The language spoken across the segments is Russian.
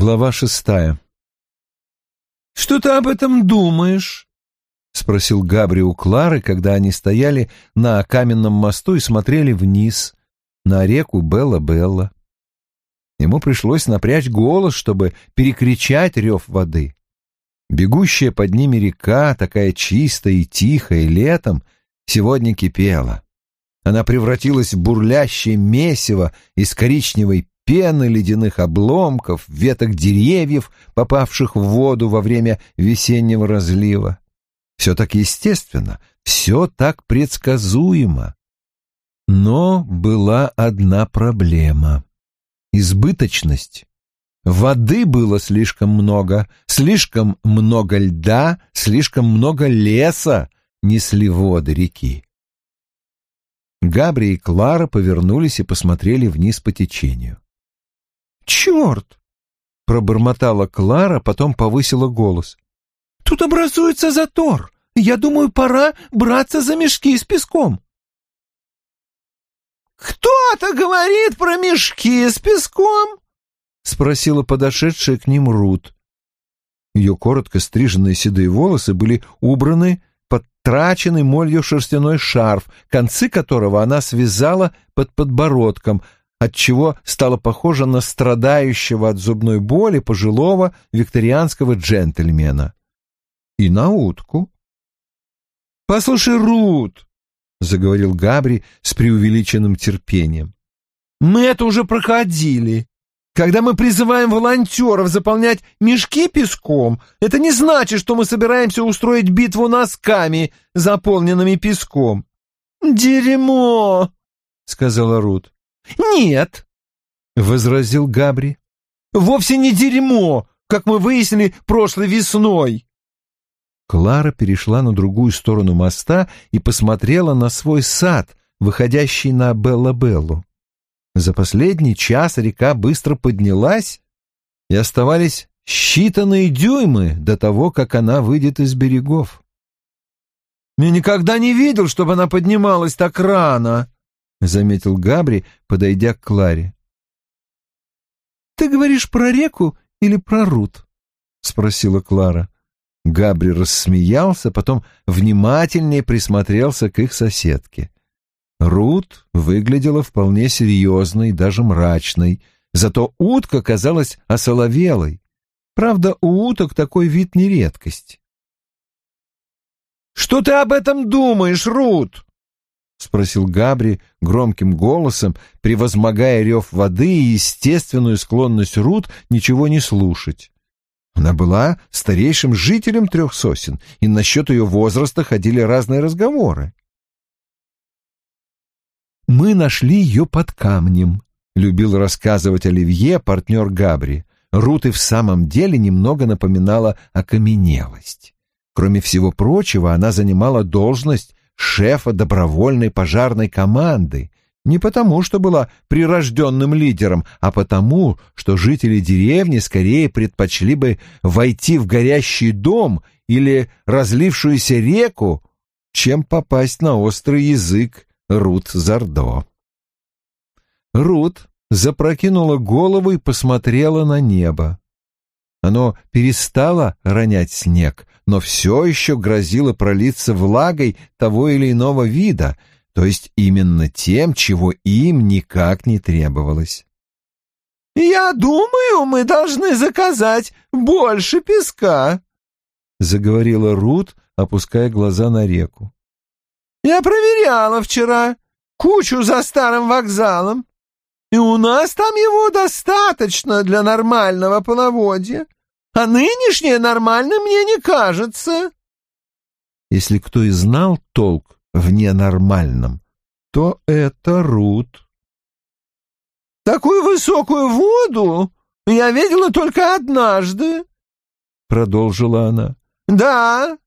Глава шестая. «Что ты об этом думаешь?» — спросил Габри у Клары, когда они стояли на каменном мосту и смотрели вниз на реку Белла-Белла. Ему пришлось напрячь голос, чтобы перекричать рев воды. Бегущая под ними река, такая чистая и тихая летом, сегодня кипела. Она превратилась в бурлящее месиво из коричневой пены, ледяных обломков, веток деревьев, попавших в воду во время весеннего разлива. Все так естественно, все так предсказуемо. Но была одна проблема — избыточность. Воды было слишком много, слишком много льда, слишком много леса несли воды реки. Габри и Клара повернулись и посмотрели вниз по течению. «Черт!» — пробормотала Клара, потом повысила голос. «Тут образуется затор. Я думаю, пора браться за мешки с песком». «Кто-то говорит про мешки с песком?» — спросила подошедшая к ним Рут. Ее коротко стриженные седые волосы были убраны под траченный молью шерстяной шарф, концы которого она связала под подбородком — отчего стала похожа на страдающего от зубной боли пожилого викторианского джентльмена. И на утку. «Послушай, Рут», — заговорил Габри с преувеличенным терпением, — «мы это уже проходили. Когда мы призываем волонтеров заполнять мешки песком, это не значит, что мы собираемся устроить битву носками, заполненными песком». «Дерьмо», — сказала Рут. «Нет», — возразил Габри. «Вовсе не дерьмо, как мы выяснили прошлой весной». Клара перешла на другую сторону моста и посмотрела на свой сад, выходящий на Белла-Беллу. За последний час река быстро поднялась, и оставались считанные дюймы до того, как она выйдет из берегов. «Я никогда не видел, чтобы она поднималась так рано», — заметил Габри, подойдя к Кларе. «Ты говоришь про реку или про Рут?» — спросила Клара. Габри рассмеялся, потом внимательнее присмотрелся к их соседке. Рут выглядела вполне серьезной, даже мрачной, зато утка казалась осоловелой. Правда, у уток такой вид не редкость. «Что ты об этом думаешь, Рут?» — спросил Габри громким голосом, превозмогая рев воды и естественную склонность Рут ничего не слушать. Она была старейшим жителем трех сосен, и насчет ее возраста ходили разные разговоры. «Мы нашли ее под камнем», — любил рассказывать Оливье, партнер Габри. Рут и в самом деле немного напоминала окаменелость. Кроме всего прочего, она занимала должность шефа добровольной пожарной команды, не потому, что была прирожденным лидером, а потому, что жители деревни скорее предпочли бы войти в горящий дом или разлившуюся реку, чем попасть на острый язык Рут Зардо. Рут запрокинула голову и посмотрела на небо. Оно перестало ронять снег, но все еще грозило пролиться влагой того или иного вида, то есть именно тем, чего им никак не требовалось. «Я думаю, мы должны заказать больше песка», — заговорила Рут, опуская глаза на реку. «Я проверяла вчера кучу за старым вокзалом. И у нас там его достаточно для нормального половодья. А нынешнее нормальным мне не кажется. Если кто и знал толк в ненормальном, то это Рут. Такую высокую воду я видела только однажды, — продолжила она. Да,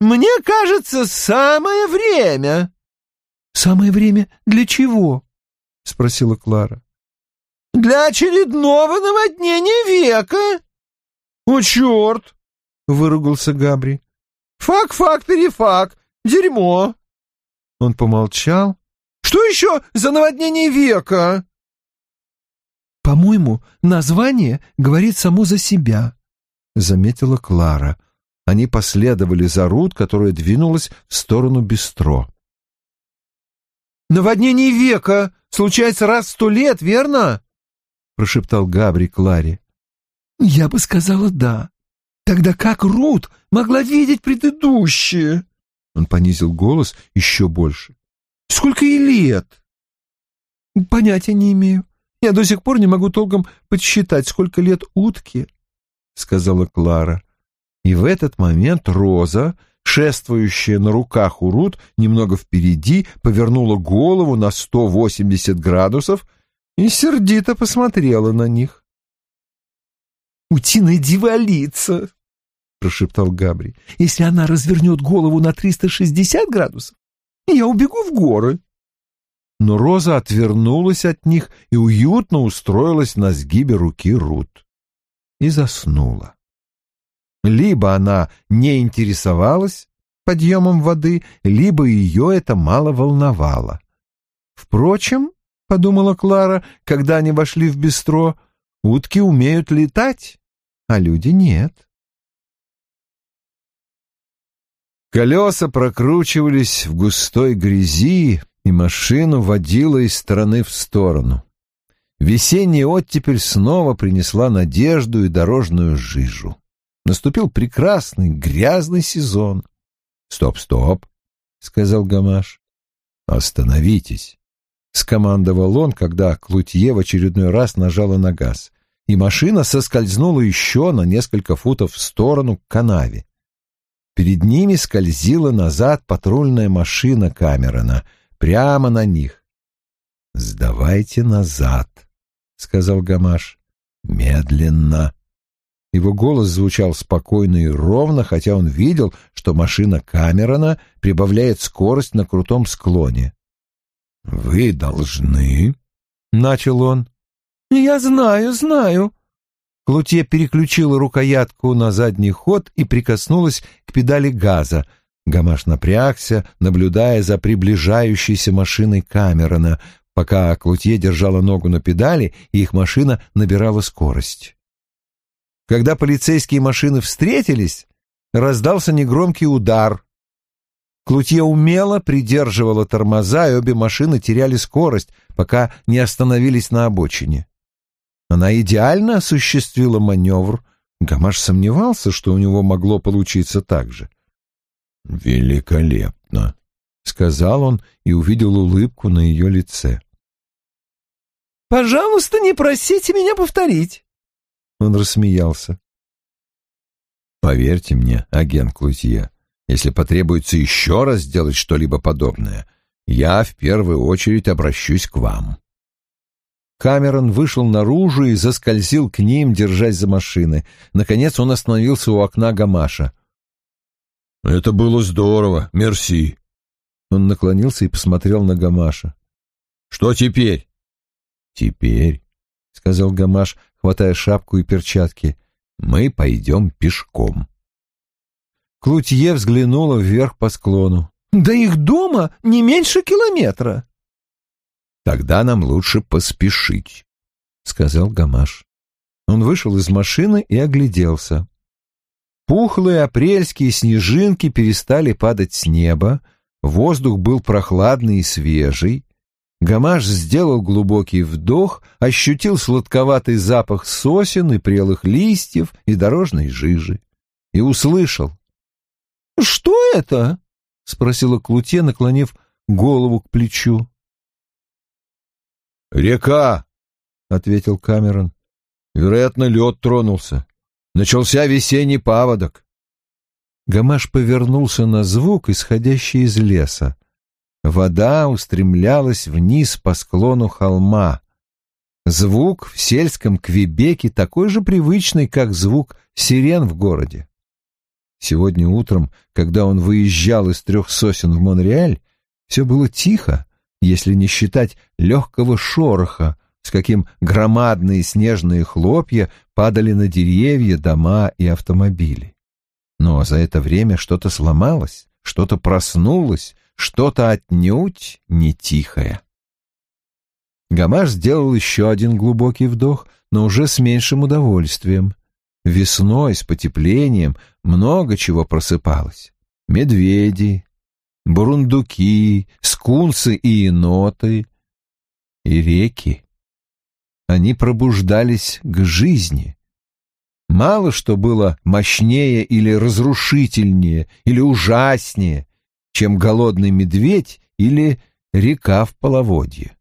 мне кажется, самое время. Самое время для чего? — спросила Клара. «Для очередного наводнения века!» «О, черт!» — выругался Габри. «Фак-фак-перефак! Дерьмо!» Он помолчал. «Что еще за наводнение века?» «По-моему, название говорит само за себя», — заметила Клара. Они последовали за Рут, которая двинулась в сторону бистро. «Наводнение века случается раз в сто лет, верно?» — прошептал Габри Кларе. «Я бы сказала да. Тогда как Рут могла видеть предыдущее?» Он понизил голос еще больше. «Сколько ей лет?» «Понятия не имею. Я до сих пор не могу толком подсчитать, сколько лет утке», — сказала Клара. И в этот момент Роза, шествующая на руках у Рут, немного впереди, повернула голову на 180 градусов и сердито посмотрела на них. «Утиная дивалица!» — прошептал Габри. «Если она развернет голову на 360 градусов, я убегу в горы». Но Роза отвернулась от них и уютно устроилась на сгибе руки Рут и заснула. Либо она не интересовалась подъемом воды, либо ее это мало волновало. Впрочем, — подумала Клара, когда они вошли в бистро, — утки умеют летать, а люди нет. Колеса прокручивались в густой грязи, и машину водила из стороны в сторону. Весенняя оттепель снова принесла надежду и дорожную жижу. Наступил прекрасный грязный сезон. «Стоп, стоп», — сказал Гамаш. «Остановитесь», — скомандовал он, когда Клутье в очередной раз нажала на газ, и машина соскользнула еще на несколько футов в сторону к канаве. Перед ними скользила назад патрульная машина Камерона, прямо на них. «Сдавайте назад», — сказал Гамаш. «Медленно». Его голос звучал спокойно и ровно, хотя он видел, что машина Камерона прибавляет скорость на крутом склоне. «Вы должны...» — начал он. «Я знаю, знаю». Клутье переключила рукоятку на задний ход и прикоснулась к педали газа. Гамаш напрягся, наблюдая за приближающейся машиной Камерона, пока Клутье держала ногу на педали, и их машина набирала скорость. Когда полицейские машины встретились, раздался негромкий удар. Клутье умело придерживала тормоза, и обе машины теряли скорость, пока не остановились на обочине. Она идеально осуществила маневр. Гамаш сомневался, что у него могло получиться так же. «Великолепно», — сказал он и увидел улыбку на ее лице. «Пожалуйста, не просите меня повторить», он рассмеялся. «Поверьте мне, агент Клузье, если потребуется еще раз сделать что-либо подобное, я в первую очередь обращусь к вам». Камерон вышел наружу и заскользил к ним, держась за машины. Наконец он остановился у окна Гамаша. «Это было здорово, мерси». Он наклонился и посмотрел на Гамаша. «Что теперь?» «Теперь», — сказал Гамаш, хватая шапку и перчатки. «Мы пойдем пешком». Клутье взглянула вверх по склону. «До их дома не меньше километра». «Тогда нам лучше поспешить», — сказал Гамаш. Он вышел из машины и огляделся. Пухлые апрельские снежинки перестали падать с неба, воздух был прохладный и свежий, Гамаш сделал глубокий вдох, ощутил сладковатый запах сосен и прелых листьев и дорожной жижи и услышал. «Что это?» — спросила Клуте, наклонив голову к плечу. «Река», — ответил Камерон. «Вероятно, лед тронулся. Начался весенний паводок». Гамаш повернулся на звук, исходящий из леса. Вода устремлялась вниз по склону холма. Звук в сельском Квебеке такой же привычный, как звук сирен в городе. Сегодня утром, когда он выезжал из трех сосен в Монреаль, все было тихо, если не считать легкого шороха, с каким громадные снежные хлопья падали на деревья, дома и автомобили. Но за это время что-то сломалось, что-то проснулось, что-то отнюдь не тихое. Гамаш сделал еще один глубокий вдох, но уже с меньшим удовольствием. Весной с потеплением много чего просыпалось. Медведи, бурундуки, скунсы и еноты, и реки. Они пробуждались к жизни. Мало что было мощнее или разрушительнее, или ужаснее, чем голодный медведь или река в половодье.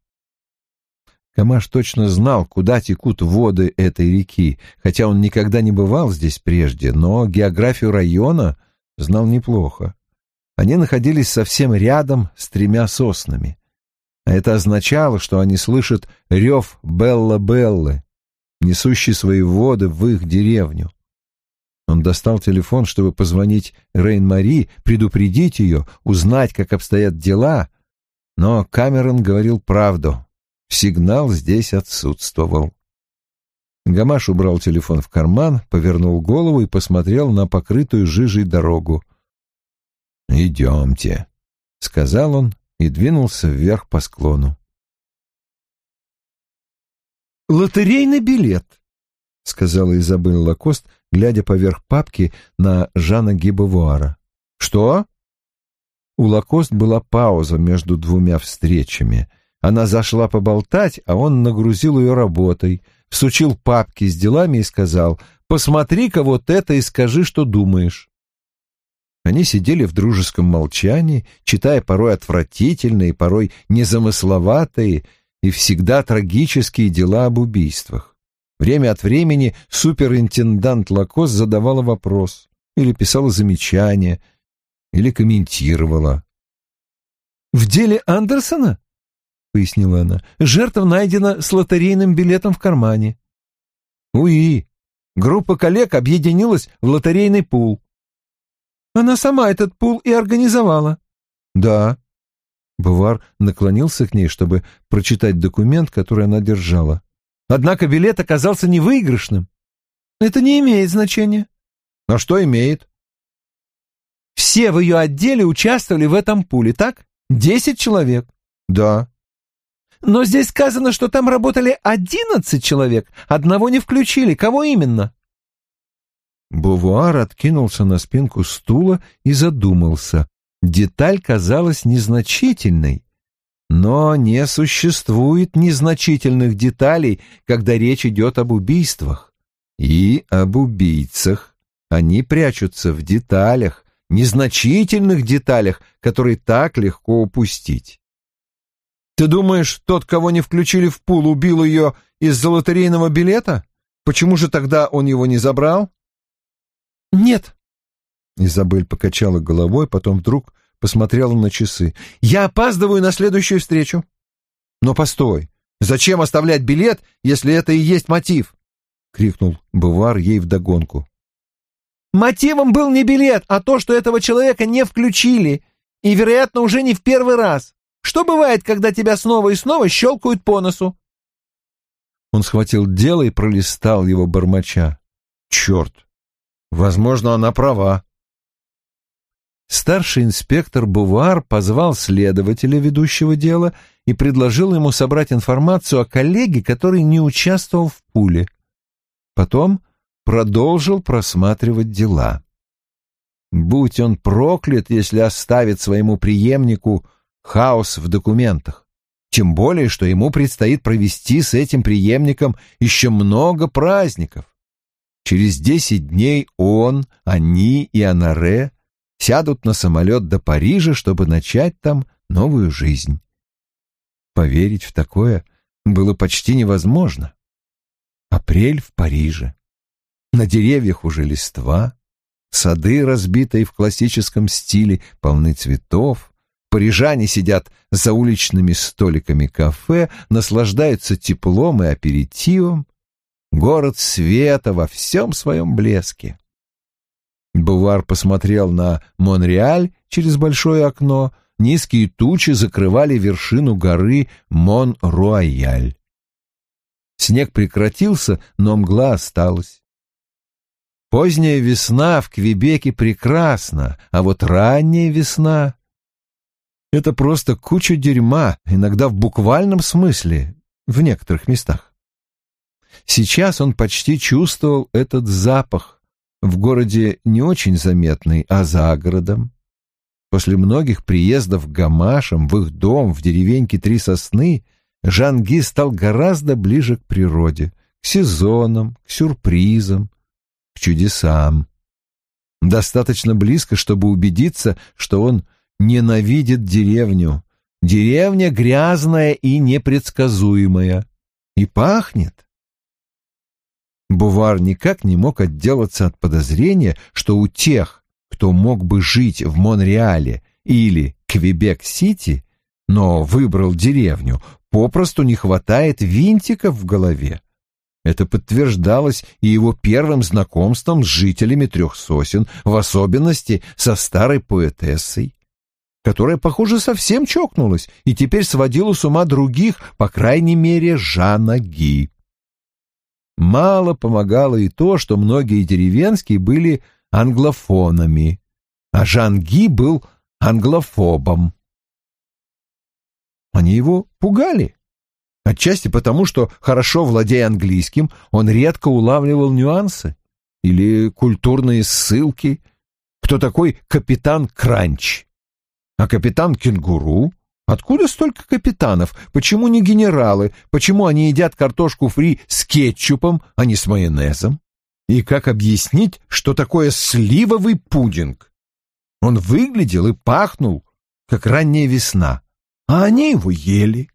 Камаш точно знал, куда текут воды этой реки, хотя он никогда не бывал здесь прежде, но географию района знал неплохо. Они находились совсем рядом с тремя соснами. А это означало, что они слышат рев Белла-Беллы, несущий свои воды в их деревню. Он достал телефон, чтобы позвонить Рейн-Мари, предупредить ее, узнать, как обстоят дела, но Камерон говорил правду. Сигнал здесь отсутствовал. Гамаш убрал телефон в карман, повернул голову и посмотрел на покрытую жижей дорогу. «Идемте», — сказал он и двинулся вверх по склону. «Лотерейный билет», — сказала Изабель Лакост, глядя поверх папки на Жана Гибовуара. «Что?» У Лакост была пауза между двумя встречами. Она зашла поболтать, а он нагрузил ее работой, всучил папки с делами и сказал «Посмотри-ка вот это и скажи, что думаешь». Они сидели в дружеском молчании, читая порой отвратительные, порой незамысловатые и всегда трагические дела об убийствах. Время от времени суперинтендант Лакос задавала вопрос или писала замечание, или комментировала. «В деле Андерсона?» — пояснила она. «Жертва найдена с лотерейным билетом в кармане». «Уи, группа коллег объединилась в лотерейный пул. Она сама этот пул и организовала. Да. Бувар наклонился к ней, чтобы прочитать документ, который она держала. Однако билет оказался невыигрышным. Это не имеет значения. А что имеет? Все в ее отделе участвовали в этом пуле, так? Десять человек. Да. Но здесь сказано, что там работали одиннадцать человек. Одного не включили. Кого именно? Бувуар откинулся на спинку стула и задумался. Деталь казалась незначительной. Но не существует незначительных деталей, когда речь идет об убийствах. И об убийцах. Они прячутся в деталях, незначительных деталях, которые так легко упустить. Ты думаешь, тот, кого не включили в пул, убил ее из-за лотерейного билета? Почему же тогда он его не забрал? «Нет». Изабель покачала головой, потом вдруг посмотрела на часы. «Я опаздываю на следующую встречу». «Но постой, зачем оставлять билет, если это и есть мотив?» — крикнул Бувар ей вдогонку. «Мотивом был не билет, а то, что этого человека не включили, и, вероятно, уже не в первый раз. Что бывает, когда тебя снова и снова щелкают по носу?» Он схватил дело и пролистал его бормоча. «Черт! Возможно, она права. Старший инспектор Бувар позвал следователя ведущего дела и предложил ему собрать информацию о коллеге, который не участвовал в пуле. Потом продолжил просматривать дела. Будь он проклят, если оставит своему преемнику хаос в документах. Тем более, что ему предстоит провести с этим преемником еще много праздников. Через десять дней он, они и Анаре сядут на самолет до Парижа, чтобы начать там новую жизнь. Поверить в такое было почти невозможно. Апрель в Париже. На деревьях уже листва, сады, разбитые в классическом стиле, полны цветов. Парижане сидят за уличными столиками кафе, наслаждаются теплом и аперитивом город света во всем своем блеске. Бувар посмотрел на Монреаль через большое окно, низкие тучи закрывали вершину горы Мон-Руаяль. Снег прекратился, но мгла осталась. Поздняя весна в Квебеке прекрасна, а вот ранняя весна — это просто куча дерьма, иногда в буквальном смысле, в некоторых местах. Сейчас он почти чувствовал этот запах, в городе не очень заметный, а за городом. После многих приездов к Гамашам в их дом в деревеньке Три Сосны Жанги стал гораздо ближе к природе, к сезонам, к сюрпризам, к чудесам. Достаточно близко, чтобы убедиться, что он ненавидит деревню. Деревня грязная и непредсказуемая. И пахнет. Бувар никак не мог отделаться от подозрения, что у тех, кто мог бы жить в Монреале или Квебек-Сити, но выбрал деревню, попросту не хватает винтиков в голове. Это подтверждалось и его первым знакомством с жителями трех сосен, в особенности со старой поэтессой, которая, похоже, совсем чокнулась и теперь сводила с ума других, по крайней мере, Жанна Ги. Мало помогало и то, что многие деревенские были англофонами, а Жан Ги был англофобом. Они его пугали. Отчасти потому, что, хорошо владея английским, он редко улавливал нюансы или культурные ссылки. Кто такой капитан Кранч? А капитан Кенгуру? Откуда столько капитанов? Почему не генералы? Почему они едят картошку фри с кетчупом, а не с майонезом? И как объяснить, что такое сливовый пудинг? Он выглядел и пахнул, как ранняя весна, а они его ели.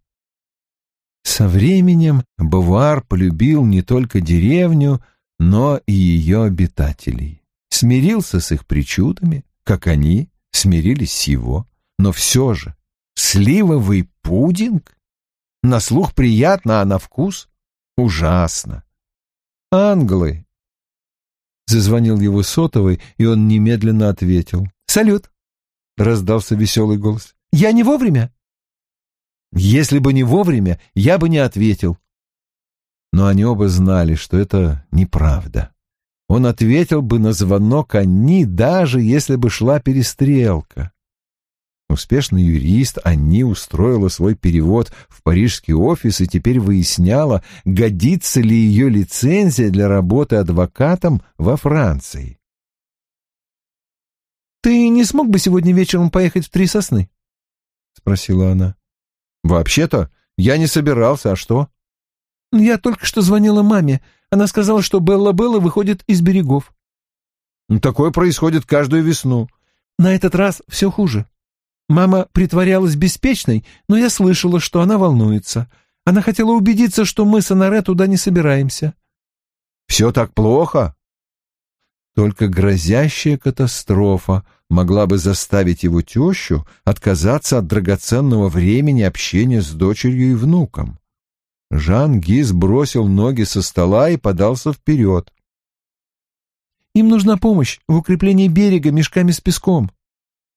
Со временем Бавуар полюбил не только деревню, но и ее обитателей. Смирился с их причудами, как они смирились с его, но все же сливовый пудинг? На слух приятно, а на вкус ужасно. Англы. Зазвонил его сотовый, и он немедленно ответил. «Салют!» — раздался веселый голос. «Я не вовремя?» Если бы не вовремя, я бы не ответил. Но они оба знали, что это неправда. Он ответил бы на звонок Анни, даже если бы шла перестрелка. Успешный юрист Анни устроила свой перевод в парижский офис и теперь выясняла, годится ли ее лицензия для работы адвокатом во Франции. «Ты не смог бы сегодня вечером поехать в Три Сосны?» — спросила она. «Вообще-то я не собирался, а что?» «Я только что звонила маме. Она сказала, что Белла-Белла выходит из берегов». Ну, «Такое происходит каждую весну». «На этот раз все хуже. Мама притворялась беспечной, но я слышала, что она волнуется. Она хотела убедиться, что мы с Анаре туда не собираемся». «Все так плохо?» Только грозящая катастрофа могла бы заставить его тещу отказаться от драгоценного времени общения с дочерью и внуком. Жан Гиз бросил ноги со стола и подался вперед. «Им нужна помощь в укреплении берега мешками с песком», —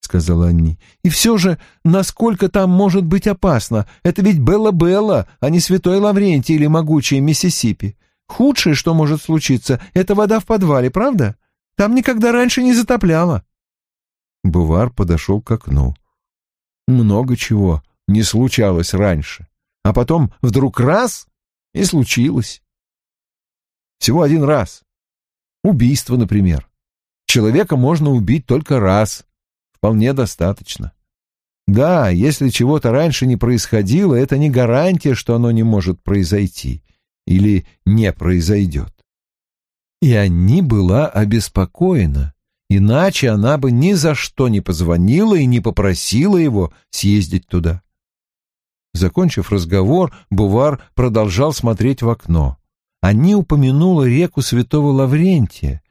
сказала Анни. «И все же, насколько там может быть опасно? Это ведь Белла-Белла, а не Святой Лаврентий или могучая Миссисипи. Худшее, что может случиться, — это вода в подвале, правда? Там никогда раньше не затопляло». Бувар подошел к окну. Много чего не случалось раньше, а потом вдруг раз — и случилось. Всего один раз. Убийство, например. Человека можно убить только раз. Вполне достаточно. Да, если чего-то раньше не происходило, это не гарантия, что оно не может произойти или не произойдет. И Анни была обеспокоена, иначе она бы ни за что не позвонила и не попросила его съездить туда. Закончив разговор, Бувар продолжал смотреть в окно. Анни упомянула реку Святого Лаврентия.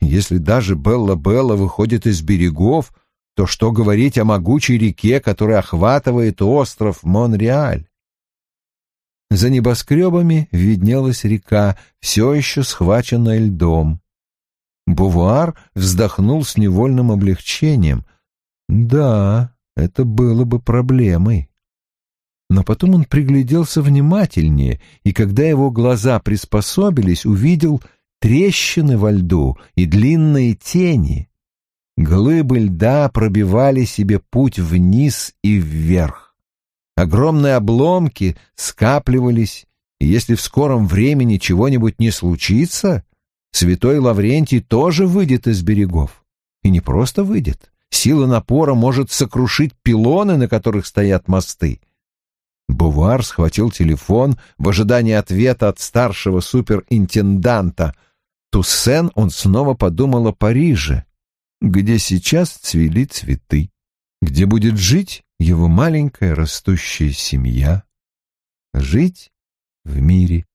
Если даже Белла-Белла выходит из берегов, то что говорить о могучей реке, которая охватывает остров Монреаль? За небоскребами виднелась река, все еще схваченная льдом. Бувуар вздохнул с невольным облегчением. Да, это было бы проблемой. Но потом он пригляделся внимательнее, и когда его глаза приспособились, увидел трещины во льду и длинные тени. Глыбы льда пробивали себе путь вниз и вверх. Огромные обломки скапливались, и если в скором времени чего-нибудь не случится, святой Лаврентий тоже выйдет из берегов. И не просто выйдет. Сила напора может сокрушить пилоны, на которых стоят мосты. Бувар схватил телефон в ожидании ответа от старшего суперинтенданта. Туссен он снова подумал о Париже, где сейчас цвели цветы, где будет жить его маленькая растущая семья, жить в мире